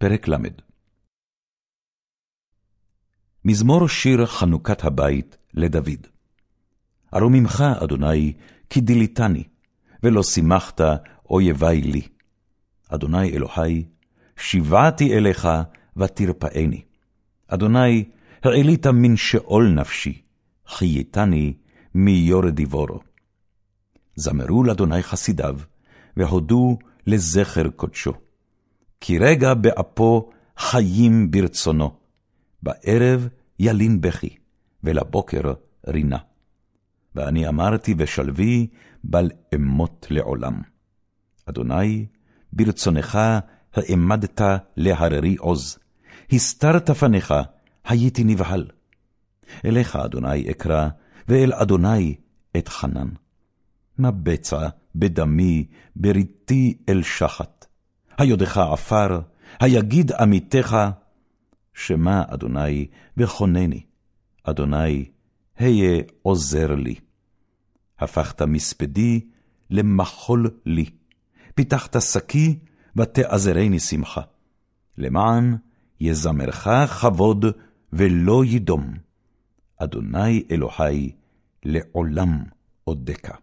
פרק ל. מזמור שיר חנוכת הבית לדוד. ארוממך, אדוני, כי דיליתני, ולא שימחת אויבי לי. אדוני אלוהי, שיבעתי אליך ותרפאני. אדוני, העלית מן שאול נפשי, חייתני מיורד דיבורו. זמרו לאדוני חסידיו, והודו לזכר קודשו. כי רגע באפו חיים ברצונו, בערב ילין בכי, ולבוקר רינה. ואני אמרתי בשלוי, בל אמות לעולם. אדוני, ברצונך העמדת להררי עוז, הסתרת פניך, הייתי נבהל. אליך, אדוני, אקרא, ואל אדוני אתחנן. מה בצע בדמי, בריתי אל שחת. היודך עפר, היגיד עמיתך, שמע אדוני וכונני, אדוני, היה עוזר לי. הפכת מספדי למחול לי, פיתחת שקי ותעזרני שמחה. למען יזמרך כבוד ולא ידום. אדוני אלוהי לעולם אודקה.